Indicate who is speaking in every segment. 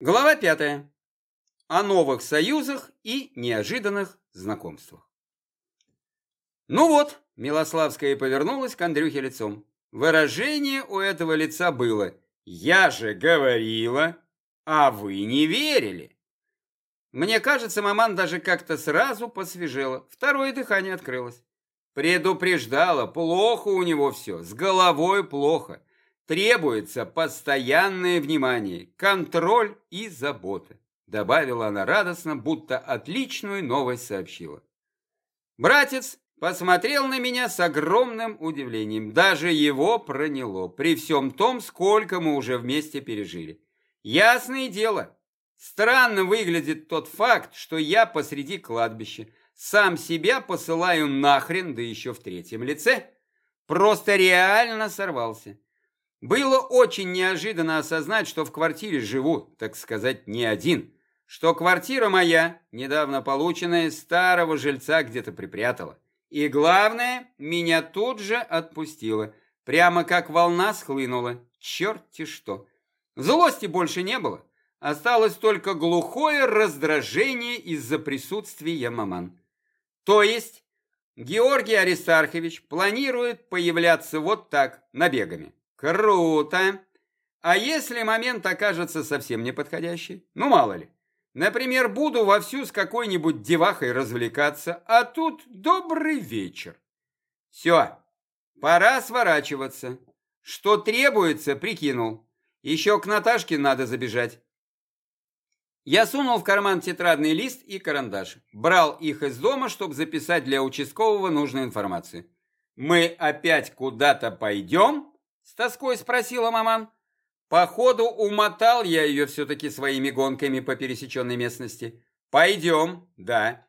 Speaker 1: Глава пятая. О новых союзах и неожиданных знакомствах. Ну вот, Милославская повернулась к Андрюхе лицом. Выражение у этого лица было «Я же говорила, а вы не верили». Мне кажется, маман даже как-то сразу посвежела, второе дыхание открылось. Предупреждала, плохо у него все, с головой плохо. Требуется постоянное внимание, контроль и забота, добавила она радостно, будто отличную новость сообщила. Братец посмотрел на меня с огромным удивлением. Даже его проняло, при всем том, сколько мы уже вместе пережили. Ясное дело, странно выглядит тот факт, что я посреди кладбища сам себя посылаю нахрен, да еще в третьем лице. Просто реально сорвался. Было очень неожиданно осознать, что в квартире живу, так сказать, не один, что квартира моя, недавно полученная, старого жильца где-то припрятала. И главное, меня тут же отпустила, прямо как волна схлынула. Черти что! Злости больше не было, осталось только глухое раздражение из-за присутствия маман. То есть Георгий Аристархович планирует появляться вот так, набегами. Круто! А если момент окажется совсем неподходящий? Ну, мало ли. Например, буду вовсю с какой-нибудь девахой развлекаться, а тут добрый вечер. Все, пора сворачиваться. Что требуется, прикинул. Еще к Наташке надо забежать. Я сунул в карман тетрадный лист и карандаш. Брал их из дома, чтобы записать для участкового нужную информацию. «Мы опять куда-то пойдем?» С тоской спросила маман. Походу, умотал я ее все-таки своими гонками по пересеченной местности. Пойдем, да.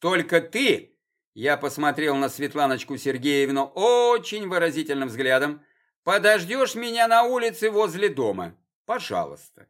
Speaker 1: Только ты, я посмотрел на Светланочку Сергеевну очень выразительным взглядом, подождешь меня на улице возле дома. Пожалуйста.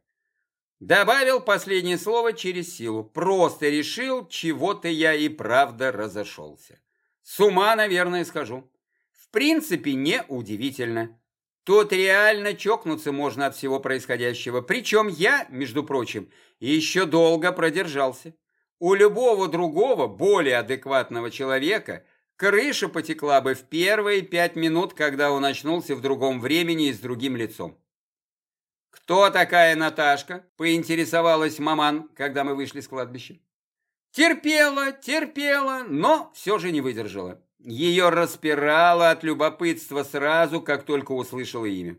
Speaker 1: Добавил последнее слово через силу. Просто решил, чего-то я и правда разошелся. С ума, наверное, схожу. В принципе, не удивительно. Тут реально чокнуться можно от всего происходящего. Причем я, между прочим, еще долго продержался. У любого другого, более адекватного человека, крыша потекла бы в первые пять минут, когда он очнулся в другом времени и с другим лицом. «Кто такая Наташка?» – поинтересовалась маман, когда мы вышли с кладбища. Терпела, терпела, но все же не выдержала. Ее распирало от любопытства сразу, как только услышала имя.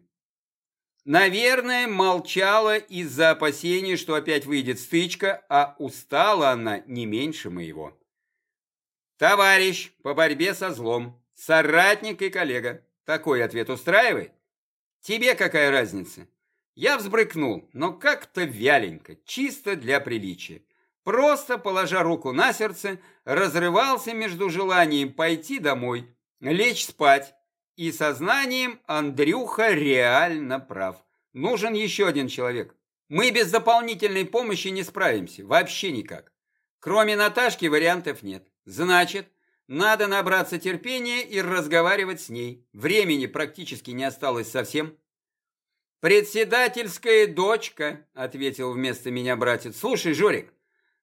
Speaker 1: Наверное, молчала из-за опасений, что опять выйдет стычка, а устала она не меньше моего. Товарищ по борьбе со злом, соратник и коллега. Такой ответ устраивает? Тебе какая разница? Я взбрыкнул, но как-то вяленько, чисто для приличия просто, положа руку на сердце, разрывался между желанием пойти домой, лечь спать, и сознанием Андрюха реально прав. Нужен еще один человек. Мы без дополнительной помощи не справимся, вообще никак. Кроме Наташки вариантов нет. Значит, надо набраться терпения и разговаривать с ней. Времени практически не осталось совсем. «Председательская дочка», — ответил вместо меня братец. «Слушай, Жорик,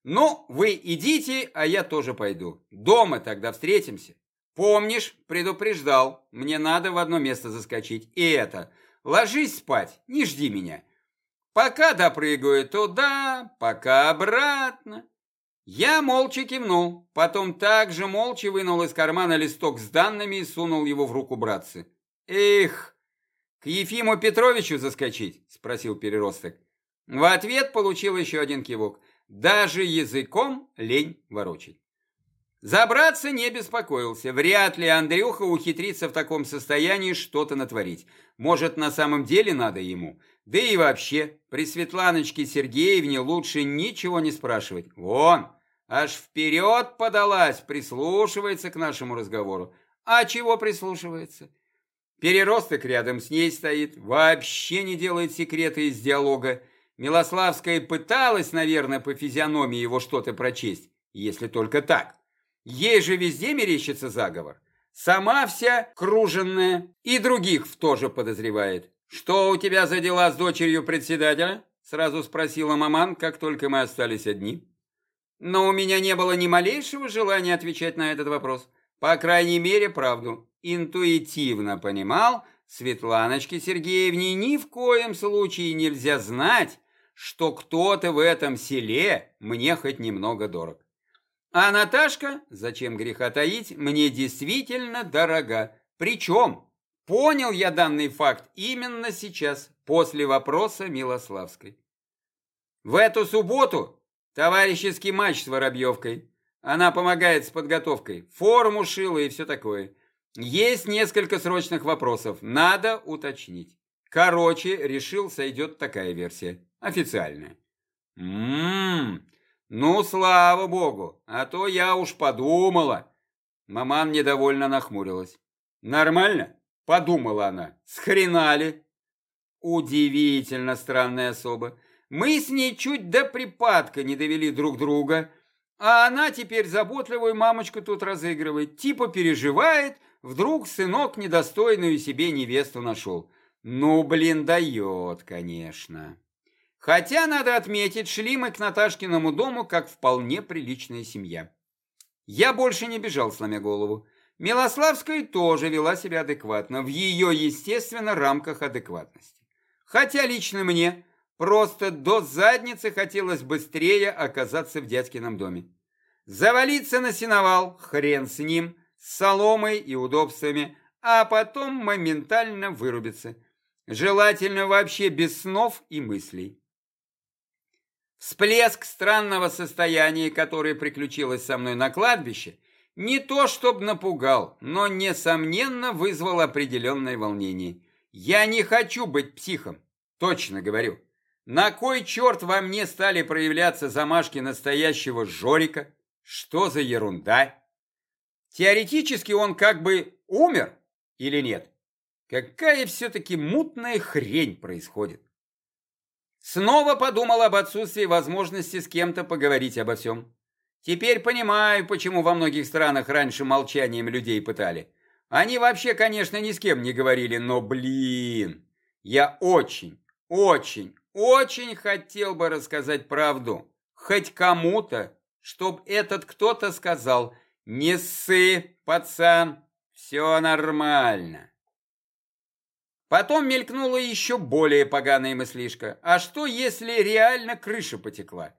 Speaker 1: ну, вы идите, а я тоже пойду. Дома тогда встретимся. Помнишь, предупреждал, мне надо в одно место заскочить. И это, ложись спать, не жди меня. Пока допрыгаю туда, пока обратно. Я молча кивнул, потом также молча вынул из кармана листок с данными и сунул его в руку братцы. «Эх, к Ефиму Петровичу заскочить?» – спросил переросток. В ответ получил еще один кивок – даже языком лень ворочать. Забраться не беспокоился. Вряд ли Андрюха ухитрится в таком состоянии что-то натворить. Может, на самом деле надо ему. Да и вообще, при Светланочке Сергеевне лучше ничего не спрашивать. Вон, аж вперед подалась, прислушивается к нашему разговору. А чего прислушивается? Переросток рядом с ней стоит, вообще не делает секреты из диалога. Милославская пыталась, наверное, по физиономии его что-то прочесть, если только так. Ей же везде мерещится заговор. Сама вся круженная и других тоже подозревает. «Что у тебя за дела с дочерью председателя?» Сразу спросила маман, как только мы остались одни. Но у меня не было ни малейшего желания отвечать на этот вопрос. По крайней мере, правду. Интуитивно понимал, Светланочке Сергеевне ни в коем случае нельзя знать, что кто-то в этом селе мне хоть немного дорог. А Наташка, зачем греха таить, мне действительно дорога. Причем, понял я данный факт именно сейчас, после вопроса Милославской. В эту субботу товарищеский матч с Воробьевкой. Она помогает с подготовкой, форму шила и все такое. Есть несколько срочных вопросов, надо уточнить. Короче, решил, сойдет такая версия, официальная. Ммм, ну, слава богу, а то я уж подумала. Маман недовольно нахмурилась. Нормально? Подумала она. С? Удивительно странная особа. Мы с ней чуть до припадка не довели друг друга, а она теперь заботливую мамочку тут разыгрывает. Типа переживает, вдруг сынок недостойную себе невесту нашел. Ну, блин, дает, конечно. Хотя, надо отметить, шли мы к Наташкиному дому как вполне приличная семья. Я больше не бежал, сломя голову. Милославская тоже вела себя адекватно, в ее, естественно, рамках адекватности. Хотя лично мне просто до задницы хотелось быстрее оказаться в дядькином доме. Завалиться на сеновал, хрен с ним, с соломой и удобствами, а потом моментально вырубиться. Желательно вообще без снов и мыслей. Всплеск странного состояния, которое приключилось со мной на кладбище, не то чтобы напугал, но, несомненно, вызвал определенное волнение. Я не хочу быть психом, точно говорю. На кой черт во мне стали проявляться замашки настоящего Жорика? Что за ерунда? Теоретически он как бы умер или нет? Какая все-таки мутная хрень происходит? Снова подумал об отсутствии возможности с кем-то поговорить обо всем. Теперь понимаю, почему во многих странах раньше молчанием людей пытали. Они вообще, конечно, ни с кем не говорили, но, блин, я очень, очень, очень хотел бы рассказать правду. Хоть кому-то, чтоб этот кто-то сказал, не ссы, пацан, все нормально. Потом мелькнула еще более поганая мыслишка. А что, если реально крыша потекла?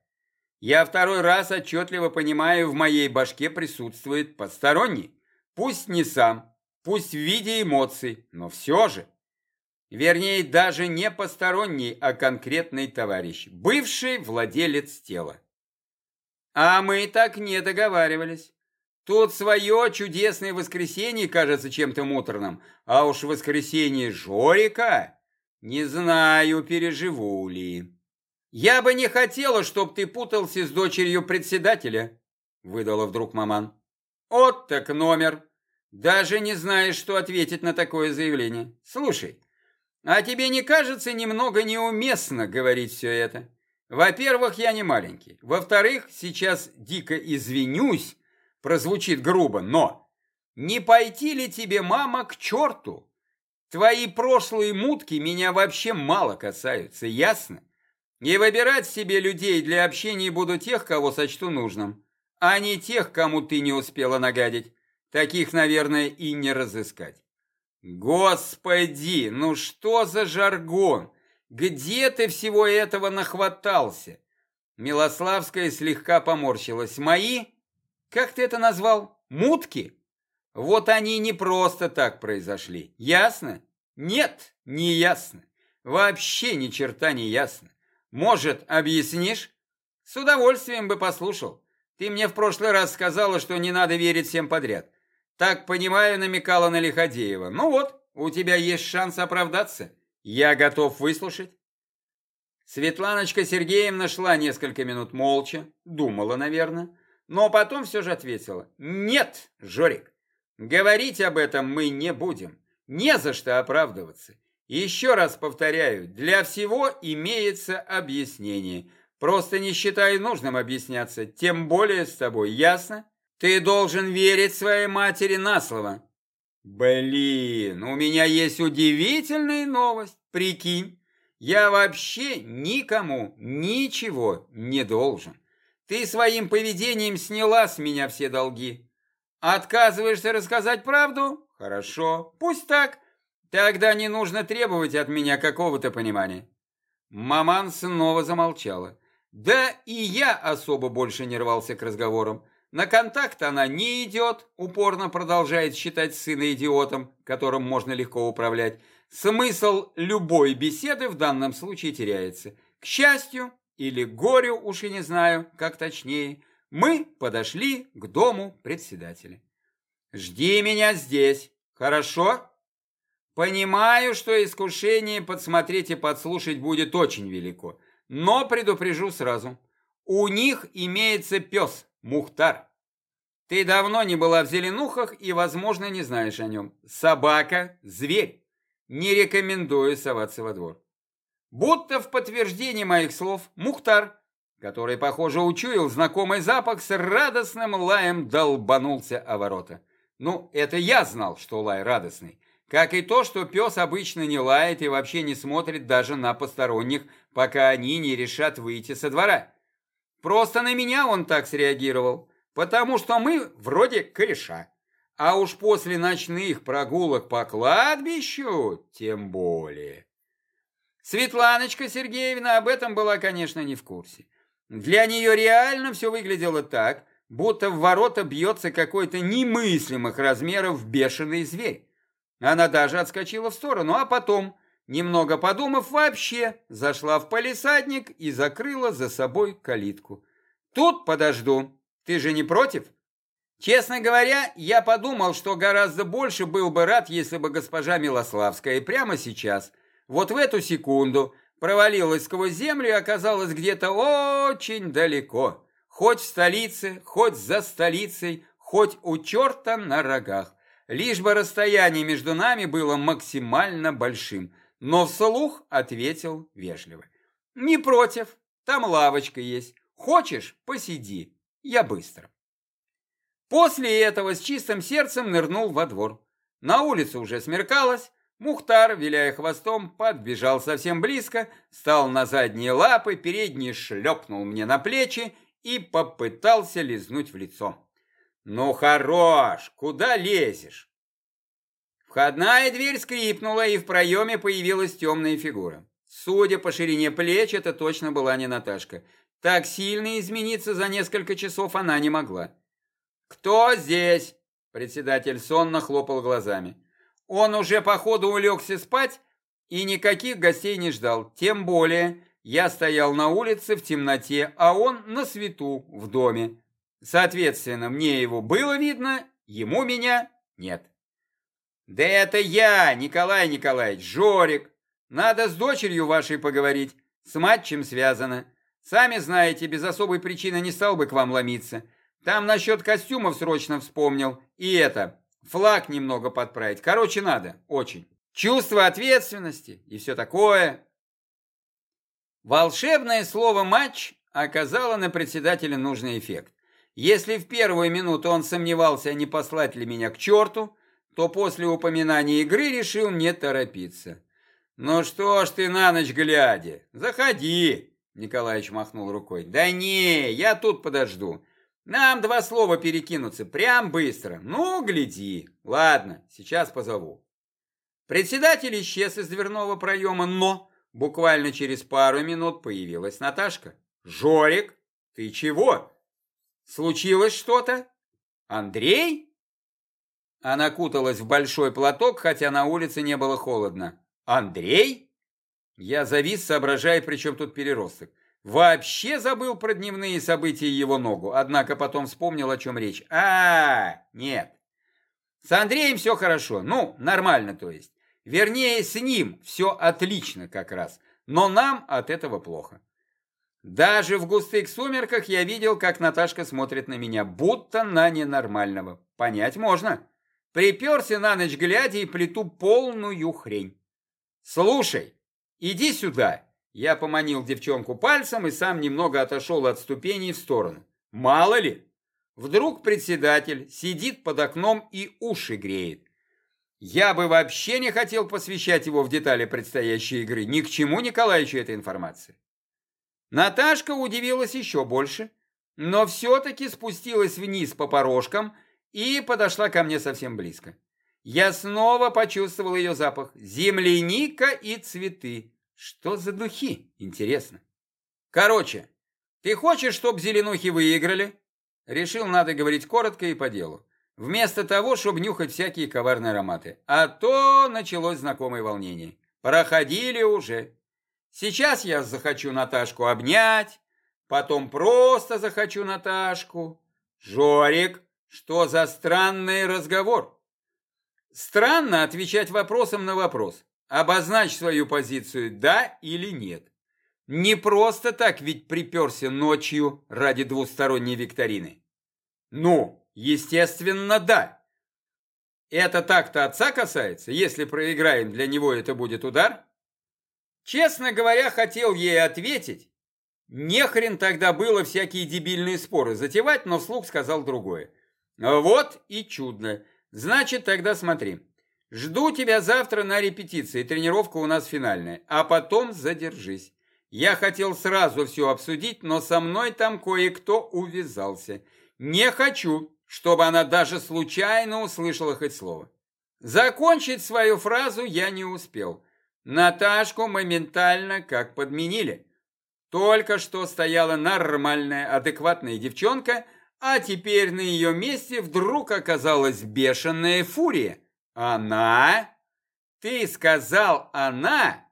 Speaker 1: Я второй раз отчетливо понимаю, в моей башке присутствует посторонний. Пусть не сам, пусть в виде эмоций, но все же. Вернее, даже не посторонний, а конкретный товарищ, бывший владелец тела. А мы так не договаривались. Тут свое чудесное воскресенье кажется чем-то муторным, а уж воскресенье Жорика не знаю, переживу ли. Я бы не хотела, чтоб ты путался с дочерью председателя, выдала вдруг маман. Вот так номер. Даже не знаешь, что ответить на такое заявление. Слушай, а тебе не кажется немного неуместно говорить все это? Во-первых, я не маленький. Во-вторых, сейчас дико извинюсь, прозвучит грубо, но не пойти ли тебе, мама, к черту? Твои прошлые мутки меня вообще мало касаются, ясно? И выбирать себе людей для общения буду тех, кого сочту нужным, а не тех, кому ты не успела нагадить. Таких, наверное, и не разыскать. Господи, ну что за жаргон? Где ты всего этого нахватался? Милославская слегка поморщилась. Мои как ты это назвал? Мутки? Вот они не просто так произошли. Ясно? Нет, не ясно. Вообще ни черта не ясно. Может, объяснишь? С удовольствием бы послушал. Ты мне в прошлый раз сказала, что не надо верить всем подряд. Так, понимаю, намекала на Лиходеева. Ну вот, у тебя есть шанс оправдаться. Я готов выслушать. Светланочка Сергеевна шла несколько минут молча, думала, наверное, но потом все же ответила. «Нет, Жорик, говорить об этом мы не будем. Не за что оправдываться. Еще раз повторяю, для всего имеется объяснение. Просто не считаю нужным объясняться, тем более с тобой, ясно? Ты должен верить своей матери на слово». «Блин, у меня есть удивительная новость. Прикинь, Я вообще никому ничего не должен. Ты своим поведением сняла с меня все долги. Отказываешься рассказать правду? Хорошо, пусть так. Тогда не нужно требовать от меня какого-то понимания. Маман снова замолчала. Да и я особо больше не рвался к разговорам. На контакт она не идет, упорно продолжает считать сына идиотом, которым можно легко управлять. Смысл любой беседы в данном случае теряется. К счастью или горю, уж и не знаю, как точнее, мы подошли к дому председателя. «Жди меня здесь, хорошо?» «Понимаю, что искушение подсмотреть и подслушать будет очень велико, но предупрежу сразу. У них имеется пес, Мухтар. Ты давно не была в Зеленухах и, возможно, не знаешь о нем. Собака – зверь. Не рекомендую соваться во двор. Будто в подтверждение моих слов, Мухтар, который, похоже, учуял знакомый запах, с радостным лаем долбанулся о ворота. Ну, это я знал, что лай радостный. Как и то, что пес обычно не лает и вообще не смотрит даже на посторонних, пока они не решат выйти со двора. Просто на меня он так среагировал, потому что мы вроде кореша. А уж после ночных прогулок по кладбищу тем более. Светланочка Сергеевна об этом была, конечно, не в курсе. Для нее реально все выглядело так, будто в ворота бьется какой-то немыслимых размеров бешеный зверь. Она даже отскочила в сторону, а потом, немного подумав, вообще зашла в палисадник и закрыла за собой калитку. «Тут подожду. Ты же не против?» Честно говоря, я подумал, что гораздо больше был бы рад, если бы госпожа Милославская прямо сейчас, вот в эту секунду, провалилась сквозь землю и оказалась где-то очень далеко. Хоть в столице, хоть за столицей, хоть у черта на рогах. Лишь бы расстояние между нами было максимально большим. Но вслух ответил вежливо. «Не против, там лавочка есть. Хочешь, посиди, я быстро». После этого с чистым сердцем нырнул во двор. На улице уже смеркалось, Мухтар, виляя хвостом, подбежал совсем близко, стал на задние лапы, передний шлепнул мне на плечи и попытался лизнуть в лицо. «Ну хорош, куда лезешь?» Входная дверь скрипнула, и в проеме появилась темная фигура. Судя по ширине плеч, это точно была не Наташка. Так сильно измениться за несколько часов она не могла. «Кто здесь?» Председатель сонно хлопал глазами. Он уже походу улегся спать и никаких гостей не ждал. Тем более я стоял на улице в темноте, а он на свету в доме. Соответственно, мне его было видно, ему меня нет. Да это я, Николай Николаевич, Жорик. Надо с дочерью вашей поговорить. С матчем связано. Сами знаете, без особой причины не стал бы к вам ломиться. Там насчет костюмов срочно вспомнил. И это, флаг немного подправить. Короче, надо, очень. Чувство ответственности и все такое. Волшебное слово «матч» оказало на председателя нужный эффект. Если в первую минуту он сомневался, не послать ли меня к черту, то после упоминания игры решил не торопиться. «Ну что ж ты на ночь глядя? Заходи!» Николаевич махнул рукой. «Да не, я тут подожду. Нам два слова перекинуться, прям быстро. Ну, гляди. Ладно, сейчас позову. Председатель исчез из дверного проема, но буквально через пару минут появилась Наташка. «Жорик, ты чего? Случилось что-то? Андрей?» Она куталась в большой платок, хотя на улице не было холодно. «Андрей?» Я завис, соображая, при чем тут переросток. Вообще забыл про дневные события его ногу, однако потом вспомнил, о чем речь. А, нет. С Андреем все хорошо, ну, нормально то есть. Вернее, с ним все отлично как раз, но нам от этого плохо. Даже в густых сумерках я видел, как Наташка смотрит на меня, будто на ненормального. Понять можно. Приперся на ночь глядя и плету полную хрень. Слушай, иди сюда. Я поманил девчонку пальцем и сам немного отошел от ступеней в сторону. Мало ли, вдруг председатель сидит под окном и уши греет. Я бы вообще не хотел посвящать его в детали предстоящей игры. Ни к чему Николаевичу эта информация. Наташка удивилась еще больше, но все-таки спустилась вниз по порожкам и подошла ко мне совсем близко. Я снова почувствовал ее запах. Земляника и цветы. Что за духи, интересно. Короче, ты хочешь, чтобы зеленухи выиграли? Решил, надо говорить коротко и по делу. Вместо того, чтобы нюхать всякие коварные ароматы. А то началось знакомое волнение. Проходили уже. Сейчас я захочу Наташку обнять, потом просто захочу Наташку. Жорик, что за странный разговор? Странно отвечать вопросом на вопрос. Обозначь свою позицию «да» или «нет». Не просто так ведь приперся ночью ради двусторонней викторины. Ну, Естественно, да. Это так-то отца касается. Если проиграем, для него это будет удар. Честно говоря, хотел ей ответить. Не хрен тогда было всякие дебильные споры затевать, но вслух сказал другое. Вот и чудно. Значит, тогда смотри. Жду тебя завтра на репетиции, тренировка у нас финальная, а потом задержись. Я хотел сразу все обсудить, но со мной там кое-кто увязался. Не хочу, чтобы она даже случайно услышала хоть слово. Закончить свою фразу я не успел. Наташку моментально как подменили. Только что стояла нормальная, адекватная девчонка, а теперь на ее месте вдруг оказалась бешеная фурия. Она? Ты сказал «она»?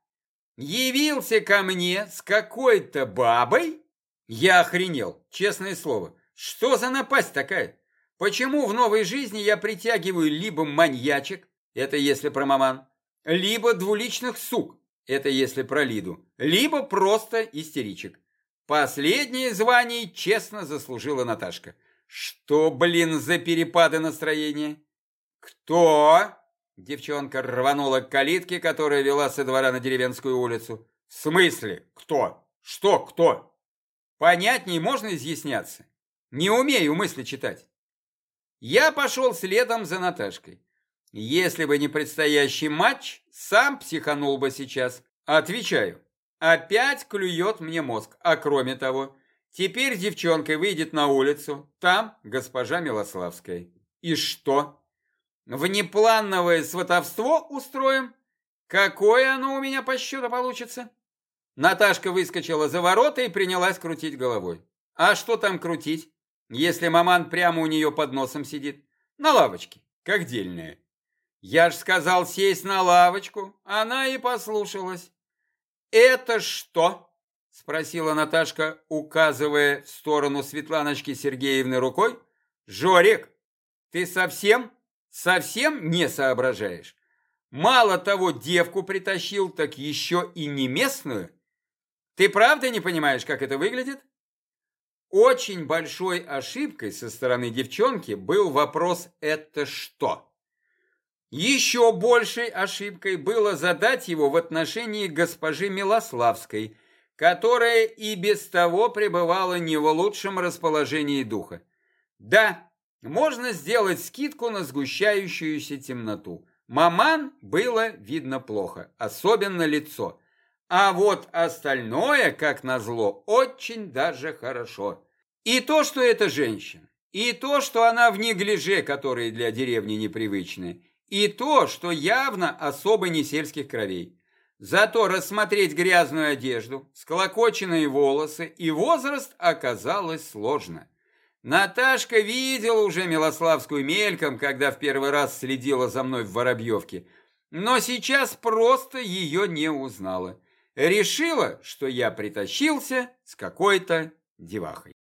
Speaker 1: Явился ко мне с какой-то бабой? Я охренел, честное слово. Что за напасть такая? Почему в новой жизни я притягиваю либо маньячек, это если про маман, либо двуличных сук, это если про Лиду, либо просто истеричек. Последнее звание честно заслужила Наташка. Что, блин, за перепады настроения? Кто? Девчонка рванула к калитке, которая вела со двора на деревенскую улицу. В смысле? Кто? Что кто? Понятней можно изъясняться? Не умею мысли читать. Я пошел следом за Наташкой. Если бы не предстоящий матч, сам психанул бы сейчас. Отвечаю, опять клюет мне мозг. А кроме того, теперь девчонка выйдет на улицу, там госпожа Милославская. И что? Внеплановое сватовство устроим? Какое оно у меня по счету получится? Наташка выскочила за ворота и принялась крутить головой. А что там крутить? если маман прямо у нее под носом сидит? На лавочке, как дельная. Я ж сказал сесть на лавочку, она и послушалась. «Это что?» – спросила Наташка, указывая в сторону Светланочки Сергеевны рукой. «Жорик, ты совсем, совсем не соображаешь? Мало того, девку притащил, так еще и не местную. Ты правда не понимаешь, как это выглядит?» Очень большой ошибкой со стороны девчонки был вопрос «это что?». Еще большей ошибкой было задать его в отношении госпожи Милославской, которая и без того пребывала не в лучшем расположении духа. Да, можно сделать скидку на сгущающуюся темноту. Маман было видно плохо, особенно лицо. А вот остальное, как назло, очень даже хорошо. И то, что это женщина, и то, что она в неглиже, которые для деревни непривычны, и то, что явно особо не сельских кровей. Зато рассмотреть грязную одежду, склокоченные волосы и возраст оказалось сложно. Наташка видела уже Милославскую мельком, когда в первый раз следила за мной в Воробьевке, но сейчас просто ее не узнала. Решила, что я притащился с какой-то девахой.